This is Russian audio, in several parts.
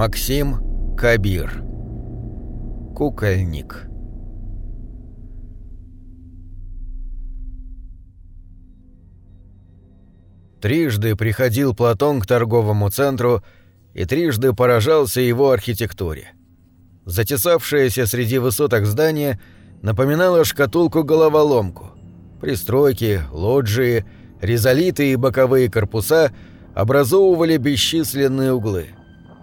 Максим Кабир Кукольник Трижды приходил Платон к торговому центру и трижды поражался его архитектуре. Затесавшееся среди высоток здание напоминало шкатулку-головоломку. Пристройки, лоджии, резолиты и боковые корпуса образовывали бесчисленные углы.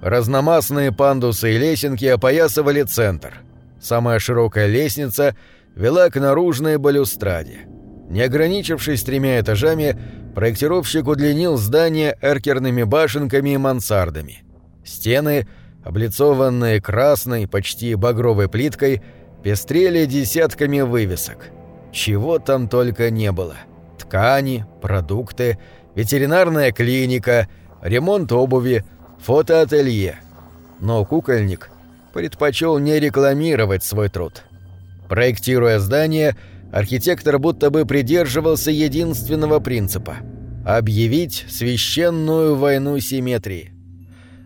Разномастные пандусы и лесенки опоясывали центр. Самая широкая лестница вела к наружной балюстраде. Не ограничившись тремя этажами, проектировщик удлинил здание эркерными башенками и мансардами. Стены, облицованные красной, почти багровой плиткой, пестрели десятками вывесок. Чего там только не было. Ткани, продукты, ветеринарная клиника, ремонт обуви, фотоателье. Но кукольник предпочел не рекламировать свой труд. Проектируя здание, архитектор будто бы придерживался единственного принципа — объявить священную войну симметрии.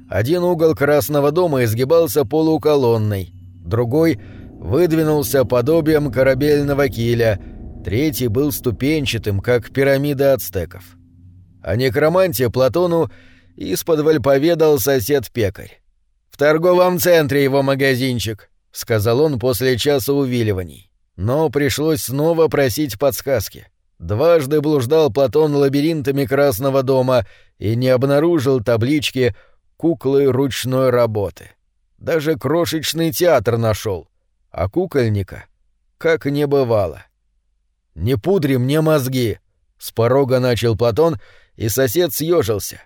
Один угол Красного дома изгибался полуколонной, другой выдвинулся подобием корабельного киля, третий был ступенчатым, как пирамида ацтеков. О некроманте Платону исподволь поведал сосед-пекарь. «В торговом центре его магазинчик», — сказал он после часа увиливаний. Но пришлось снова просить подсказки. Дважды блуждал Платон лабиринтами Красного дома и не обнаружил таблички «Куклы ручной работы». Даже крошечный театр нашел, а кукольника как не бывало. «Не пудри мне мозги!» — с порога начал Платон, и сосед съежился.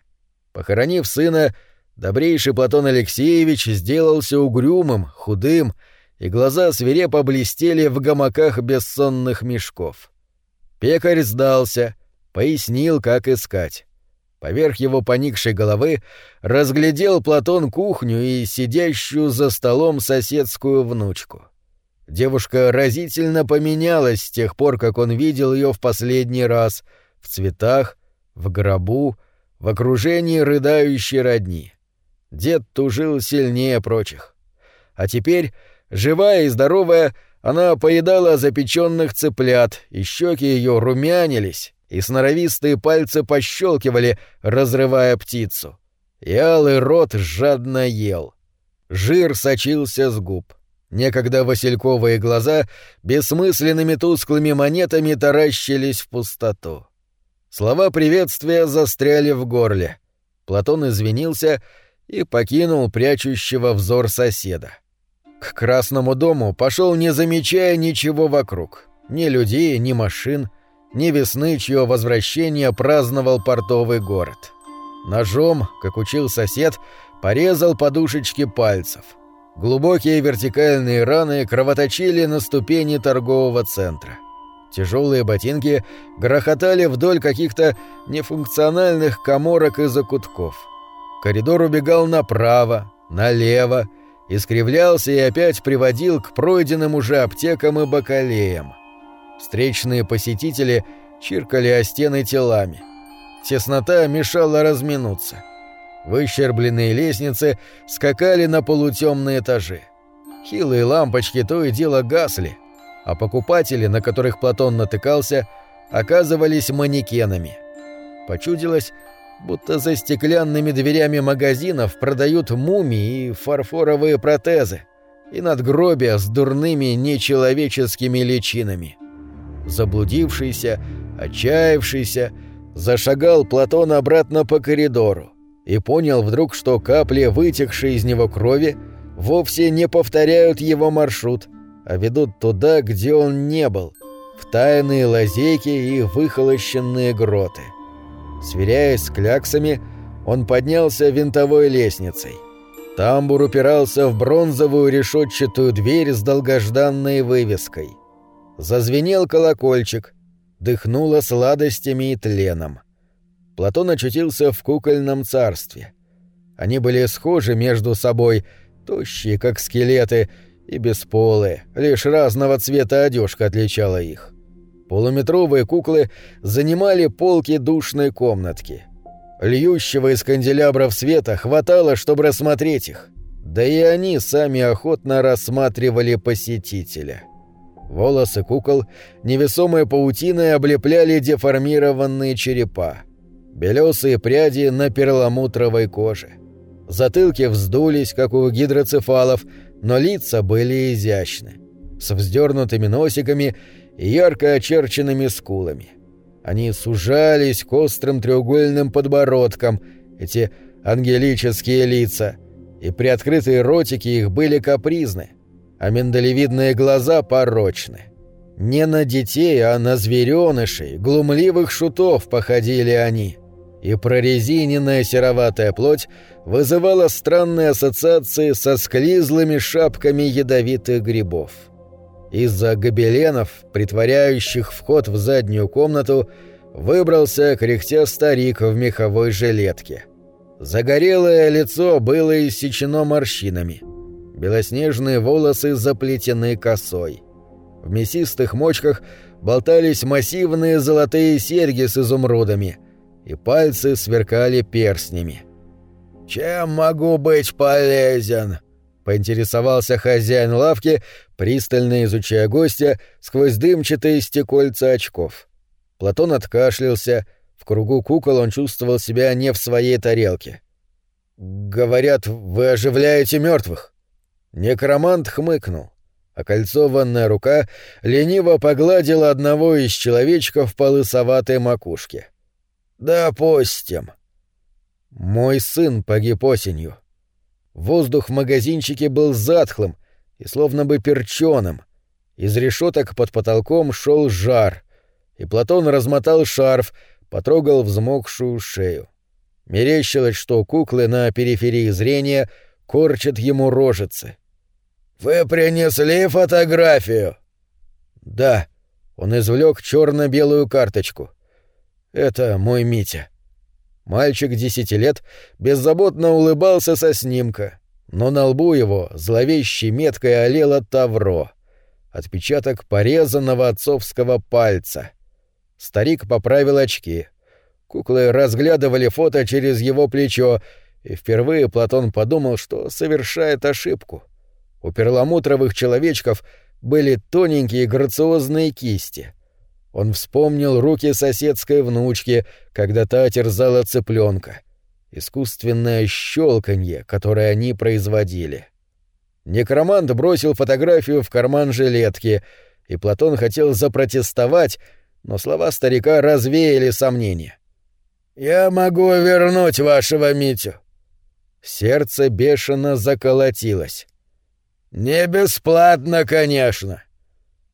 Похоронив сына, добрейший Платон Алексеевич сделался угрюмым, худым, и глаза свирепо блестели в гамаках бессонных мешков. Пекарь сдался, пояснил, как искать. Поверх его поникшей головы разглядел Платон кухню и сидящую за столом соседскую внучку. Девушка разительно поменялась с тех пор, как он видел ее в последний раз, в цветах, в гробу, в окружении рыдающей родни. Дед тужил сильнее прочих. А теперь Живая и здоровая, она поедала запеченных цыплят, и щеки ее румянились, и сноровистые пальцы пощелкивали, разрывая птицу. И алый рот жадно ел. Жир сочился с губ. Некогда васильковые глаза бессмысленными тусклыми монетами таращились в пустоту. Слова приветствия застряли в горле. Платон извинился и покинул прячущего взор соседа. — к Красному дому пошел, не замечая ничего вокруг. Ни людей, ни машин, ни весны, чье возвращение праздновал портовый город. Ножом, как учил сосед, порезал подушечки пальцев. Глубокие вертикальные раны кровоточили на ступени торгового центра. Тяжелые ботинки грохотали вдоль каких-то нефункциональных коморок и закутков. Коридор убегал направо, налево, искривлялся и опять приводил к пройденным уже аптекам и бакалеям. Встречные посетители чиркали о стены телами. Теснота мешала разминуться. Выщербленные лестницы скакали на полутемные этажи. Хилые лампочки то и дело гасли, а покупатели, на которых Платон натыкался, оказывались манекенами. Почудилось, будто за стеклянными дверями магазинов продают мумии и фарфоровые протезы, и надгробия с дурными нечеловеческими личинами. Заблудившийся, отчаявшийся, зашагал Платон обратно по коридору и понял вдруг, что капли, вытекшие из него крови, вовсе не повторяют его маршрут, а ведут туда, где он не был, в тайные лазейки и выхолощенные гроты. Сверяясь с кляксами, он поднялся винтовой лестницей. Тамбур упирался в бронзовую решетчатую дверь с долгожданной вывеской. Зазвенел колокольчик, дыхнуло сладостями и тленом. Платон очутился в кукольном царстве. Они были схожи между собой, тощие, как скелеты, и бесполые, лишь разного цвета одежка отличала их. Полуметровые куклы занимали полки душной комнатки. Льющего из канделябров света хватало, чтобы рассмотреть их. Да и они сами охотно рассматривали посетителя. Волосы кукол невесомой паутиной облепляли деформированные черепа. Белесые пряди на перламутровой коже. Затылки вздулись, как у гидроцефалов, но лица были изящны, с вздернутыми носиками и ярко очерченными скулами. Они сужались к острым треугольным подбородкам, эти ангелические лица, и приоткрытые ротики их были капризны, а миндалевидные глаза порочны. Не на детей, а на зверёнышей, глумливых шутов походили они, и прорезиненная сероватая плоть вызывала странные ассоциации со склизлыми шапками ядовитых грибов. Из-за гобеленов, притворяющих вход в заднюю комнату, выбрался, кряхтя старик в меховой жилетке. Загорелое лицо было иссечено морщинами. Белоснежные волосы заплетены косой. В мясистых мочках болтались массивные золотые серьги с изумрудами, и пальцы сверкали перстнями. «Чем могу быть полезен?» поинтересовался хозяин лавки, пристально изучая гостя сквозь дымчатые стекольца очков. Платон откашлялся, в кругу кукол он чувствовал себя не в своей тарелке. «Говорят, вы оживляете мертвых. Некромант хмыкнул. Окольцованная рука лениво погладила одного из человечков по лысоватой макушке. «Допустим». «Мой сын погиб осенью», Воздух в магазинчике был затхлым и словно бы перченым. Из решеток под потолком шел жар, и Платон размотал шарф, потрогал взмокшую шею. Мерещилось, что куклы на периферии зрения корчат ему рожицы. «Вы принесли фотографию?» «Да». Он извлек черно-белую карточку. «Это мой Митя». Мальчик десяти лет беззаботно улыбался со снимка, но на лбу его зловещей меткой олело тавро, отпечаток порезанного отцовского пальца. Старик поправил очки. Куклы разглядывали фото через его плечо, и впервые Платон подумал, что совершает ошибку. У перламутровых человечков были тоненькие грациозные кисти — он вспомнил руки соседской внучки, когда та терзала цыпленка. Искусственное щелканье, которое они производили. Некромант бросил фотографию в карман жилетки, и Платон хотел запротестовать, но слова старика развеяли сомнения. «Я могу вернуть вашего Митю». Сердце бешено заколотилось. «Не бесплатно, конечно».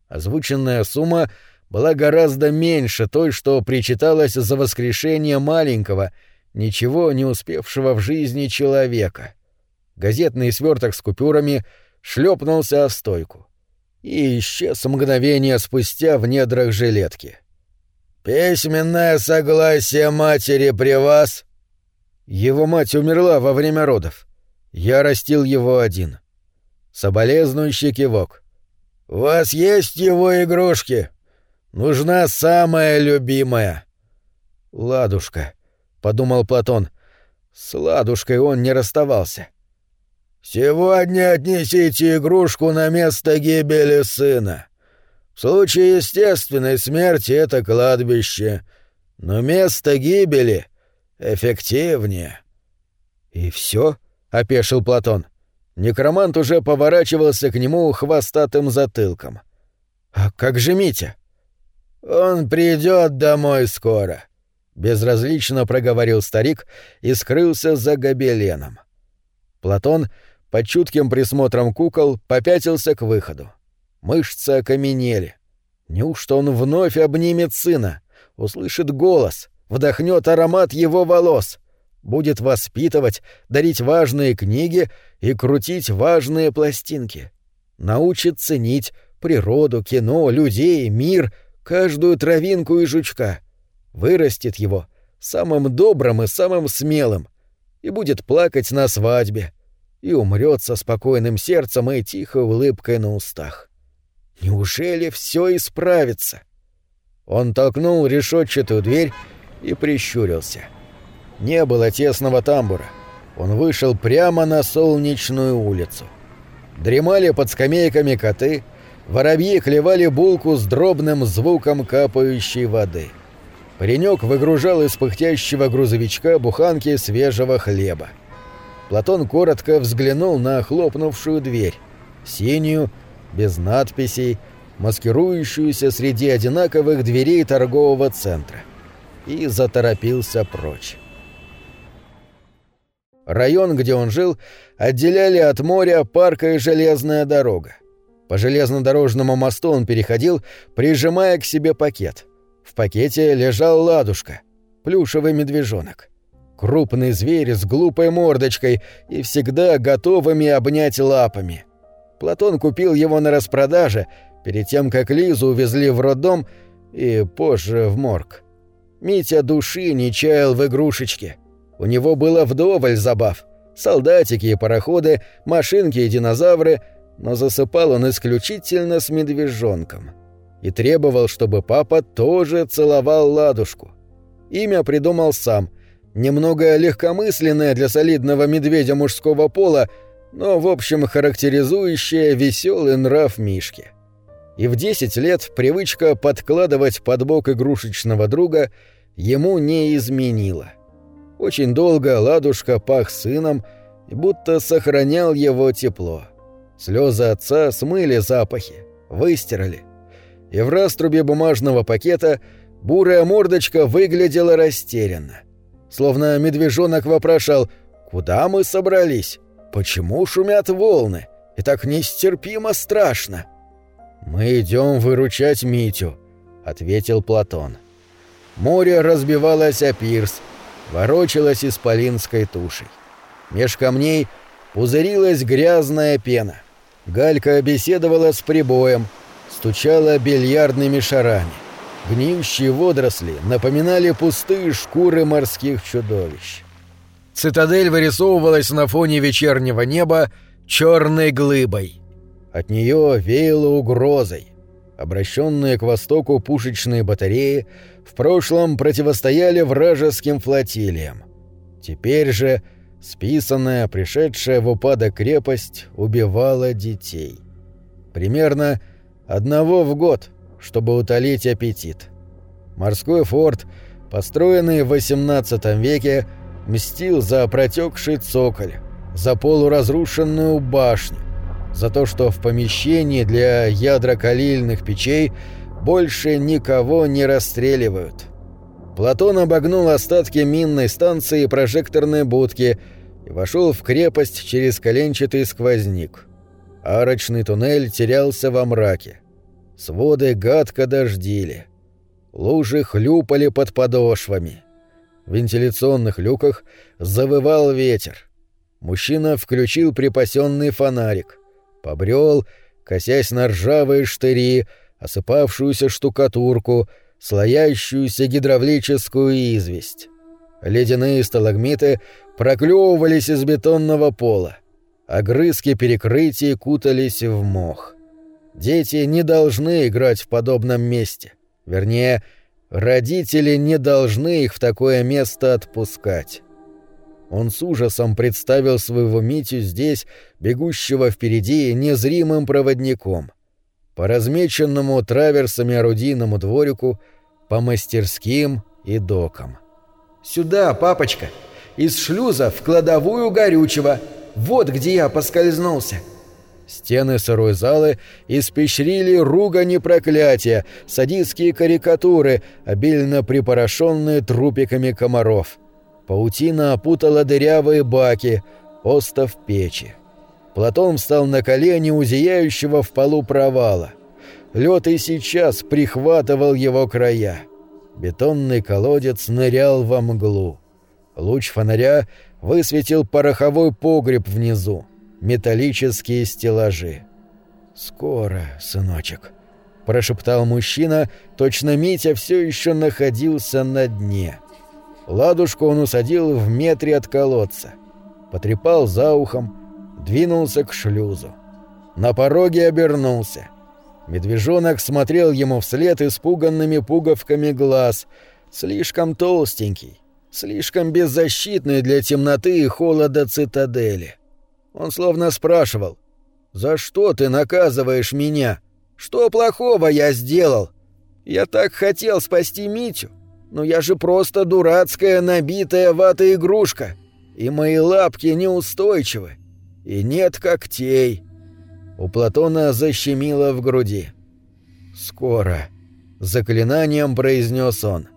Озвученная сумма — была гораздо меньше той, что причиталось за воскрешение маленького, ничего не успевшего в жизни человека. Газетный сверток с купюрами шлепнулся о стойку и исчез мгновение спустя в недрах жилетки. «Письменное согласие матери при вас?» Его мать умерла во время родов. Я растил его один. Соболезнующий кивок. «У вас есть его игрушки?» Нужна самая любимая. Ладушка, подумал Платон. С ладушкой он не расставался. Сегодня отнесите игрушку на место гибели сына. В случае естественной смерти это кладбище, но место гибели эффективнее. И все? опешил Платон. Некромант уже поворачивался к нему хвостатым затылком. А как же Митя? «Он придет домой скоро», — безразлично проговорил старик и скрылся за гобеленом. Платон, под чутким присмотром кукол, попятился к выходу. Мышцы окаменели. Неужто он вновь обнимет сына, услышит голос, вдохнет аромат его волос, будет воспитывать, дарить важные книги и крутить важные пластинки, научит ценить природу, кино, людей, мир — каждую травинку и жучка, вырастет его самым добрым и самым смелым, и будет плакать на свадьбе, и умрет со спокойным сердцем и тихой улыбкой на устах. Неужели все исправится? Он толкнул решетчатую дверь и прищурился. Не было тесного тамбура. он вышел прямо на солнечную улицу. Дремали под скамейками коты, воробьи клевали булку с дробным звуком капающей воды. Паренек выгружал из пыхтящего грузовичка буханки свежего хлеба. Платон коротко взглянул на хлопнувшую дверь, синюю, без надписей, маскирующуюся среди одинаковых дверей торгового центра, и заторопился прочь. Район, где он жил, отделяли от моря парка и железная дорога. По железнодорожному мосту он переходил, прижимая к себе пакет. В пакете лежал ладушка, плюшевый медвежонок. Крупный зверь с глупой мордочкой и всегда готовыми обнять лапами. Платон купил его на распродаже перед тем, как Лизу увезли в роддом и позже в морг. Митя души не чаял в игрушечке. У него было вдоволь забав. Солдатики и пароходы, машинки и динозавры, но засыпал он исключительно с медвежонком. И требовал, чтобы папа тоже целовал ладушку. Имя придумал сам, немного легкомысленное для солидного медведя мужского пола, но, в общем, характеризующее веселый нрав Мишки. И в 10 лет привычка подкладывать под бок игрушечного друга ему не изменила. Очень долго ладушка пах сыном и будто сохранял его тепло. Слезы отца смыли запахи, выстирали. И в раструбе бумажного пакета бурая мордочка выглядела растерянно. Словно медвежонок вопрошал «Куда мы собрались? Почему шумят волны? И так нестерпимо страшно?» «Мы идем выручать Митю», — ответил Платон. Море разбивалось о пирс — ворочалась исполинской тушей. Меж камней пузырилась грязная пена. Галька беседовала с прибоем, стучала бильярдными шарами. Гниющие водоросли напоминали пустые шкуры морских чудовищ. Цитадель вырисовывалась на фоне вечернего неба черной глыбой. От нее веяло угрозой. Обращенные к востоку пушечные батареи в прошлом противостояли вражеским флотилиям. Теперь же списанная, пришедшая в упадок крепость убивала детей. Примерно одного в год, чтобы утолить аппетит. Морской форт, построенный в XVIII веке, мстил за протекший цоколь, за полуразрушенную башню, за то, что в помещении для ядрокалильных печей больше никого не расстреливают. Платон обогнул остатки минной станции и прожекторной будки и вошел в крепость через коленчатый сквозняк. Арочный туннель терялся во мраке. Своды гадко дождили. Лужи хлюпали под подошвами. В вентиляционных люках завывал ветер. Мужчина включил припасенный фонарик. Побрел, косясь на ржавые штыри, осыпавшуюся штукатурку, слоящуюся гидравлическую известь. Ледяные сталагмиты проклевывались из бетонного пола. Огрызки перекрытий кутались в мох. Дети не должны играть в подобном месте. Вернее, родители не должны их в такое место отпускать. Он с ужасом представил своего Митю здесь, бегущего впереди незримым проводником. По размеченному траверсами орудийному дворику, по мастерским и докам. «Сюда, папочка! Из шлюза в кладовую горючего! Вот где я поскользнулся!» Стены сырой залы испещрили ругань и проклятия, садистские карикатуры, обильно припорошенные трупиками комаров — Паутина опутала дырявые баки, остов печи. Платон встал на колени у зияющего в полу провала. Лед и сейчас прихватывал его края. Бетонный колодец нырял во мглу. Луч фонаря высветил пороховой погреб внизу, металлические стеллажи. «Скоро, сыночек», — прошептал мужчина, точно Митя все еще находился на дне. Ладушку он усадил в метре от колодца. Потрепал за ухом, двинулся к шлюзу. На пороге обернулся. Медвежонок смотрел ему вслед испуганными пуговками глаз, слишком толстенький. слишком беззащитный для темноты и холода цитадели. Он словно спрашивал, «За что ты наказываешь меня? Что плохого я сделал? Я так хотел спасти Митю, но я же просто дурацкая набитая вата игрушка, и мои лапки неустойчивы, и нет когтей». У Платона защемило в груди. «Скоро», — заклинанием произнес он.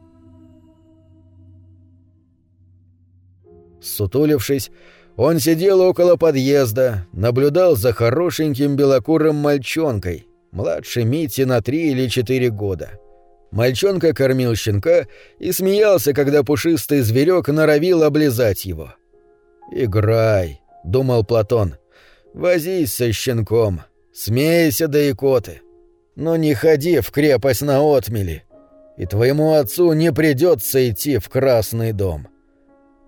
Сутулившись, он сидел около подъезда, наблюдал за хорошеньким белокурым мальчонкой, младше Мити на три или четыре года. Мальчонка кормил щенка и смеялся, когда пушистый зверек норовил облизать его. «Играй», — думал Платон, — «возись со щенком, смейся да икоты, но не ходи в крепость на отмели, и твоему отцу не придется идти в Красный дом»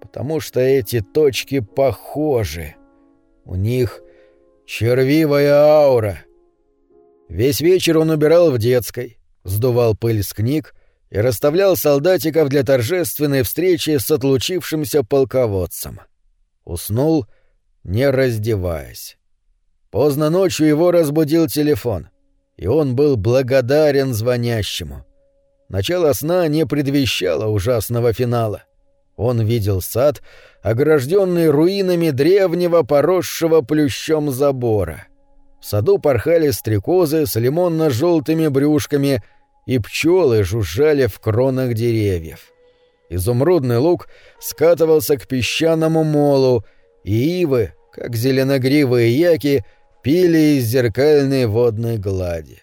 потому что эти точки похожи. У них червивая аура. Весь вечер он убирал в детской, сдувал пыль с книг и расставлял солдатиков для торжественной встречи с отлучившимся полководцем. Уснул, не раздеваясь. Поздно ночью его разбудил телефон, и он был благодарен звонящему. Начало сна не предвещало ужасного финала — он видел сад, огражденный руинами древнего поросшего плющом забора. В саду порхали стрекозы с лимонно-желтыми брюшками, и пчелы жужжали в кронах деревьев. Изумрудный луг скатывался к песчаному молу, и ивы, как зеленогривые яки, пили из зеркальной водной глади.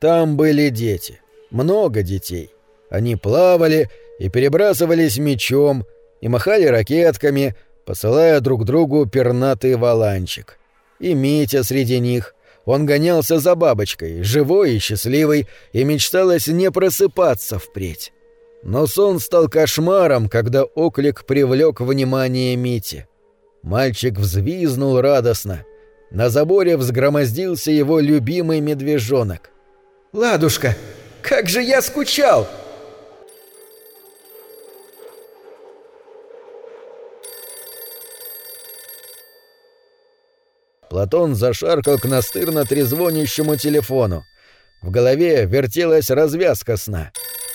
Там были дети, много детей. Они плавали и перебрасывались мечом, и махали ракетками, посылая друг другу пернатый валанчик. И Митя среди них. Он гонялся за бабочкой, живой и счастливый, и мечталось не просыпаться впредь. Но сон стал кошмаром, когда оклик привлек внимание Мити. Мальчик взвизнул радостно. На заборе взгромоздился его любимый медвежонок. «Ладушка, как же я скучал!» Платон зашаркал к настырно трезвонящему телефону. В голове вертелась развязка сна.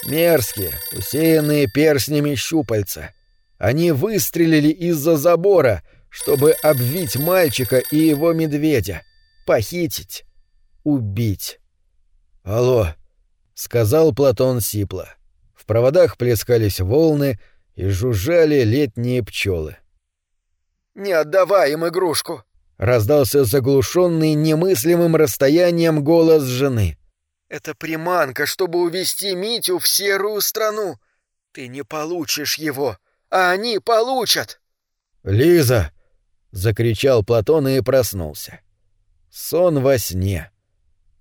Мерзкие, усеянные перстнями щупальца. Они выстрелили из-за забора, чтобы обвить мальчика и его медведя. Похитить. Убить. «Алло», — сказал Платон сипло. В проводах плескались волны и жужжали летние пчелы. «Не отдавай им игрушку!» Раздался заглушенный немыслимым расстоянием голос жены. «Это приманка, чтобы увести Митю в серую страну. Ты не получишь его, а они получат!» «Лиза!» — закричал Платон и проснулся. Сон во сне.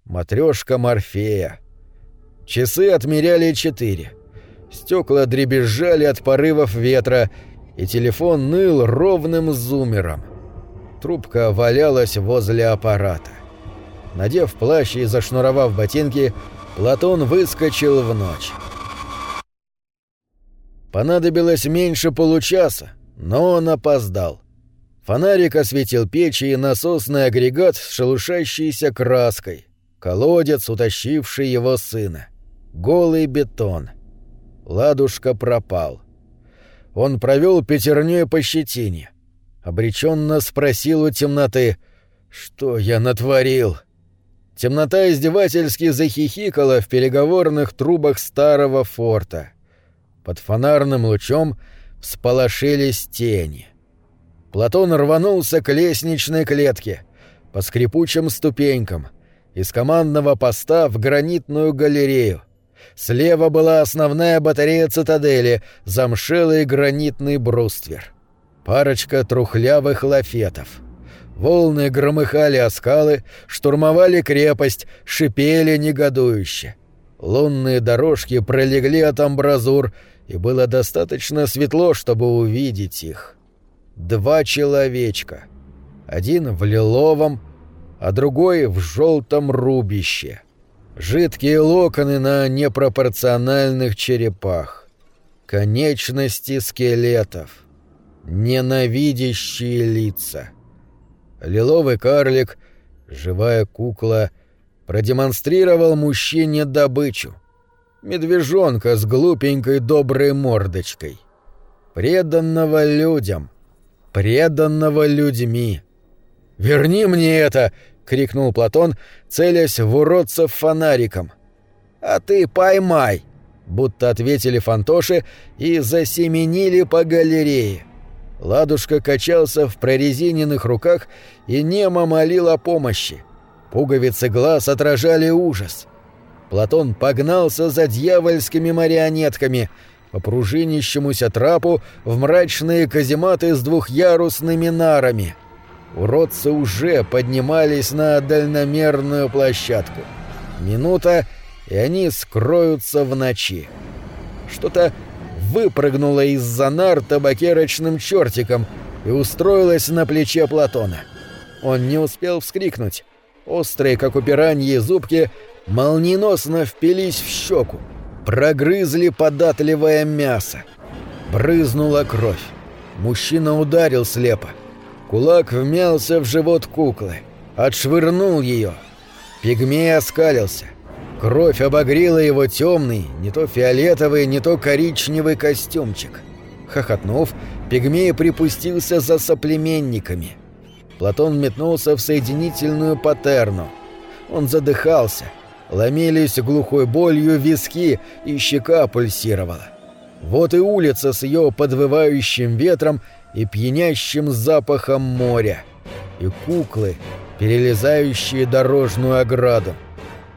Матрешка Морфея. Часы отмеряли четыре. Стекла дребезжали от порывов ветра, и телефон ныл ровным зумером. — Трубка валялась возле аппарата. Надев плащ и зашнуровав ботинки, Платон выскочил в ночь. Понадобилось меньше получаса, но он опоздал. Фонарик осветил печи и насосный агрегат с шелушащейся краской, колодец, утащивший его сына, голый бетон. Ладушка пропал. Он провел пятерней по щетине обреченно спросил у темноты, что я натворил. Темнота издевательски захихикала в переговорных трубах старого форта. Под фонарным лучом всполошились тени. Платон рванулся к лестничной клетке, по скрипучим ступенькам, из командного поста в гранитную галерею. Слева была основная батарея цитадели, замшелый гранитный бруствер парочка трухлявых лафетов. Волны громыхали о скалы, штурмовали крепость, шипели негодующе. Лунные дорожки пролегли от амбразур, и было достаточно светло, чтобы увидеть их. Два человечка. Один в лиловом, а другой в желтом рубище. Жидкие локоны на непропорциональных черепах. Конечности скелетов. Ненавидящие лица. Лиловый карлик, живая кукла, продемонстрировал мужчине добычу. Медвежонка с глупенькой доброй мордочкой. Преданного людям. Преданного людьми. «Верни мне это!» — крикнул Платон, целясь в уродцев фонариком. «А ты поймай!» — будто ответили фантоши и засеменили по галерее. Ладушка качался в прорезиненных руках и немо молил о помощи. Пуговицы глаз отражали ужас. Платон погнался за дьявольскими марионетками по пружинищемуся трапу в мрачные казематы с двухъярусными нарами — Уродцы уже поднимались на дальномерную площадку. Минута, и они скроются в ночи. Что-то выпрыгнуло из-за нар табакерочным чертиком и устроилось на плече Платона. Он не успел вскрикнуть. Острые, как у пираньи, зубки молниеносно впились в щеку, прогрызли податливое мясо. Брызнула кровь. Мужчина ударил слепо. Кулак вмялся в живот куклы, отшвырнул ее. Пигмей оскалился. Кровь обогрела его темный, не то фиолетовый, не то коричневый костюмчик. Хохотнув, пигмей припустился за соплеменниками. Платон метнулся в соединительную патерну. Он задыхался. Ломились глухой болью виски, и щека пульсировала. Вот и улица с ее подвывающим ветром и пьянящим запахом моря, и куклы, перелезающие дорожную ограду.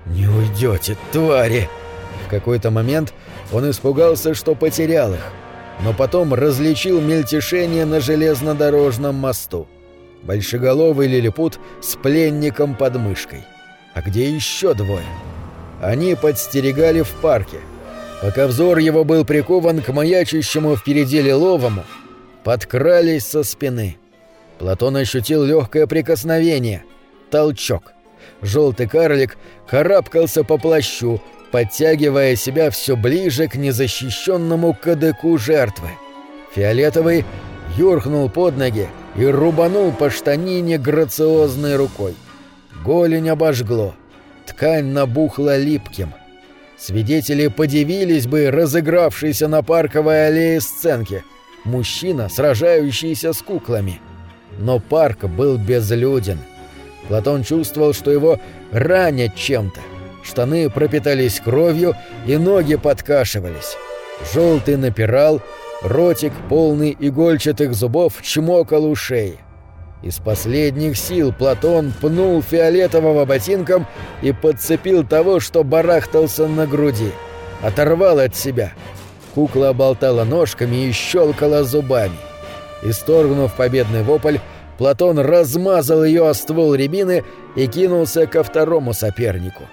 «Не уйдете, твари!» В какой-то момент он испугался, что потерял их, но потом различил мельтешение на железнодорожном мосту. Большеголовый лилипут с пленником под мышкой. А где еще двое? Они подстерегали в парке. Пока взор его был прикован к маячащему впереди лиловому, подкрались со спины. Платон ощутил легкое прикосновение. Толчок. Желтый карлик карабкался по плащу, подтягивая себя все ближе к незащищенному кадыку жертвы. Фиолетовый юркнул под ноги и рубанул по штанине грациозной рукой. Голень обожгло. Ткань набухла липким. Свидетели подивились бы разыгравшейся на парковой аллее сценке — мужчина, сражающийся с куклами. Но парк был безлюден. Платон чувствовал, что его ранят чем-то. Штаны пропитались кровью, и ноги подкашивались. Желтый напирал, ротик, полный игольчатых зубов, чмокал у шеи. Из последних сил Платон пнул фиолетового ботинком и подцепил того, что барахтался на груди. Оторвал от себя — Кукла болтала ножками и щелкала зубами. Исторгнув победный вопль, Платон размазал ее о ствол рябины и кинулся ко второму сопернику.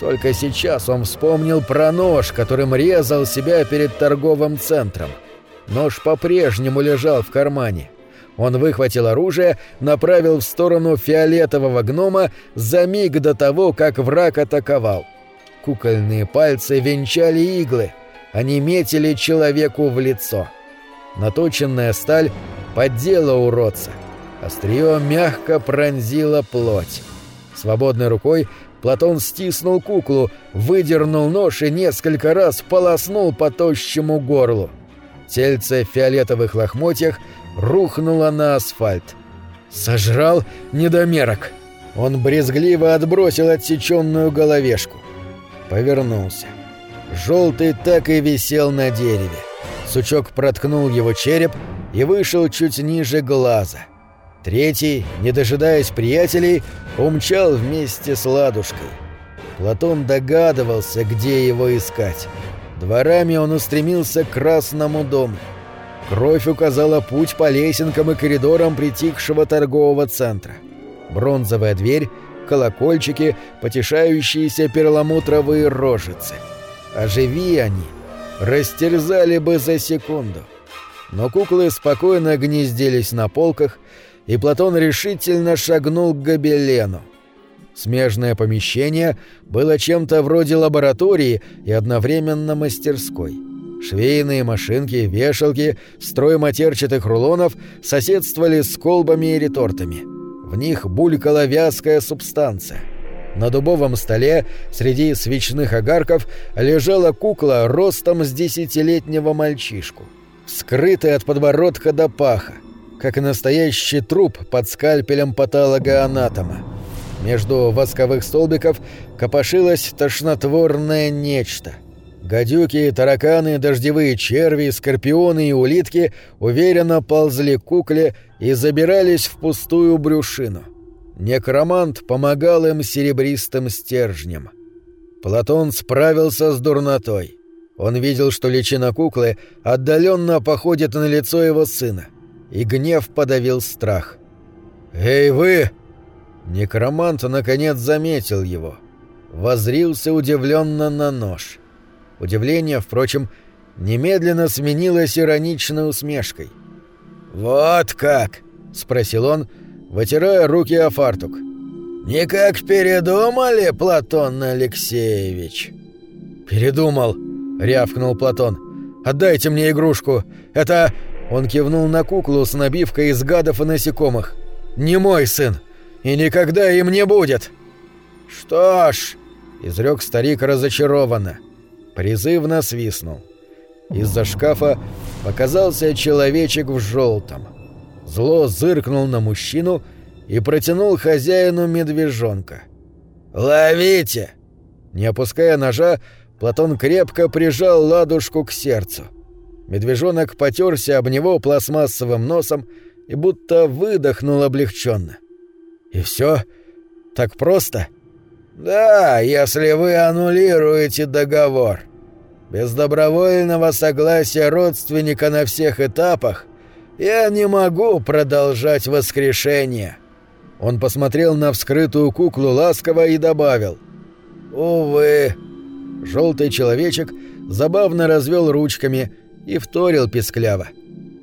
Только сейчас он вспомнил про нож, которым резал себя перед торговым центром. Нож по-прежнему лежал в кармане. Он выхватил оружие, направил в сторону фиолетового гнома за миг до того, как враг атаковал. Кукольные пальцы венчали иглы — они метили человеку в лицо. Наточенная сталь поддела уродца. Острие мягко пронзило плоть. Свободной рукой Платон стиснул куклу, выдернул нож и несколько раз полоснул по тощему горлу. Тельце в фиолетовых лохмотьях рухнуло на асфальт. Сожрал недомерок. Он брезгливо отбросил отсеченную головешку. Повернулся. Желтый так и висел на дереве. Сучок проткнул его череп и вышел чуть ниже глаза. Третий, не дожидаясь приятелей, умчал вместе с ладушкой. Платон догадывался, где его искать. Дворами он устремился к Красному дому. Кровь указала путь по лесенкам и коридорам притихшего торгового центра. Бронзовая дверь, колокольчики, потешающиеся перламутровые рожицы — Оживи они, растерзали бы за секунду. Но куклы спокойно гнездились на полках, и Платон решительно шагнул к гобелену. Смежное помещение было чем-то вроде лаборатории и одновременно мастерской. Швейные машинки, вешалки, строй матерчатых рулонов соседствовали с колбами и ретортами. В них булькала вязкая субстанция. На дубовом столе среди свечных огарков лежала кукла ростом с десятилетнего мальчишку, скрытая от подбородка до паха, как настоящий труп под скальпелем патолога-анатома. Между восковых столбиков копошилось тошнотворное нечто. Гадюки, тараканы, дождевые черви, скорпионы и улитки уверенно ползли к кукле и забирались в пустую брюшину. Некромант помогал им серебристым стержнем. Платон справился с дурнотой. Он видел, что личина куклы отдаленно походит на лицо его сына, и гнев подавил страх. «Эй, вы!» Некромант наконец заметил его. Возрился удивленно на нож. Удивление, впрочем, немедленно сменилось ироничной усмешкой. «Вот как!» — спросил он, вытирая руки о фартук. «Никак передумали, Платон Алексеевич?» «Передумал», — рявкнул Платон. «Отдайте мне игрушку. Это...» Он кивнул на куклу с набивкой из гадов и насекомых. «Не мой сын и никогда им не будет!» «Что ж», — изрек старик разочарованно, призывно свистнул. Из-за шкафа показался человечек в желтом. Зло зыркнул на мужчину и протянул хозяину медвежонка. «Ловите!» Не опуская ножа, Платон крепко прижал ладушку к сердцу. Медвежонок потерся об него пластмассовым носом и будто выдохнул облегченно. И все? Так просто? Да, если вы аннулируете договор. Без добровольного согласия родственника на всех этапах я не могу продолжать воскрешение. Он посмотрел на вскрытую куклу ласково и добавил. Увы. Желтый человечек забавно развел ручками и вторил пескляво.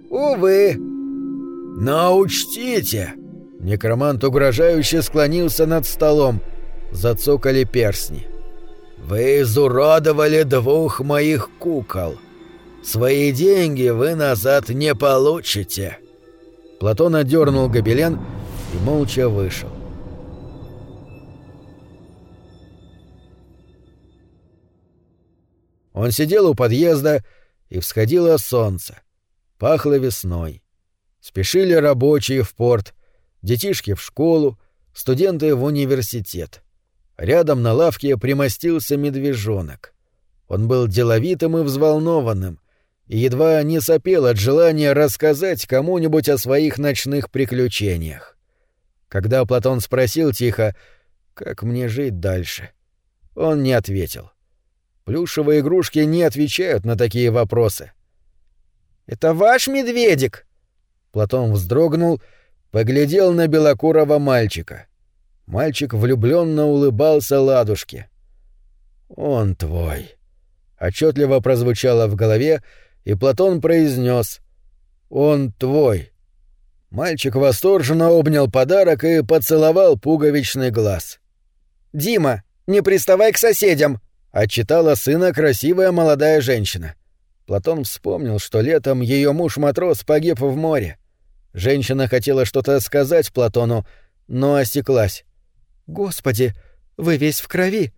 Увы. Но учтите, Некромант угрожающе склонился над столом. Зацокали перстни. «Вы изуродовали двух моих кукол. Свои деньги вы назад не получите». Платон отдернул гобелен и молча вышел. Он сидел у подъезда, и всходило солнце. Пахло весной. Спешили рабочие в порт — детишки в школу, студенты в университет. Рядом на лавке примостился медвежонок. Он был деловитым и взволнованным, и едва не сопел от желания рассказать кому-нибудь о своих ночных приключениях. Когда Платон спросил тихо, «Как мне жить дальше?», он не ответил. Плюшевые игрушки не отвечают на такие вопросы. «Это ваш медведик?» Платон вздрогнул поглядел на белокурого мальчика. Мальчик влюбленно улыбался ладушке. «Он твой», — отчетливо прозвучало в голове, и Платон произнес «Он твой». Мальчик восторженно обнял подарок и поцеловал пуговичный глаз. «Дима, не приставай к соседям!» — отчитала сына красивая молодая женщина. Платон вспомнил, что летом ее муж-матрос погиб в море. Женщина хотела что-то сказать Платону, но осеклась. «Господи, вы весь в крови.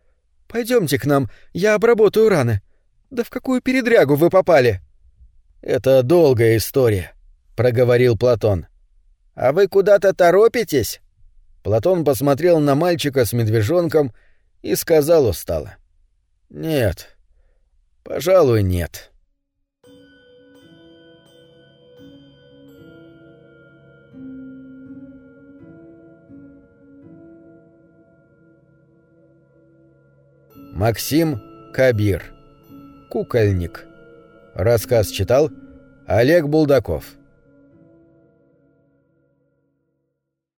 Пойдемте к нам, я обработаю раны. Да в какую передрягу вы попали?» «Это долгая история», — проговорил Платон. «А вы куда-то торопитесь?» Платон посмотрел на мальчика с медвежонком и сказал устало. «Нет, пожалуй, нет». Максим Кабир. Кукольник. Рассказ читал Олег Булдаков.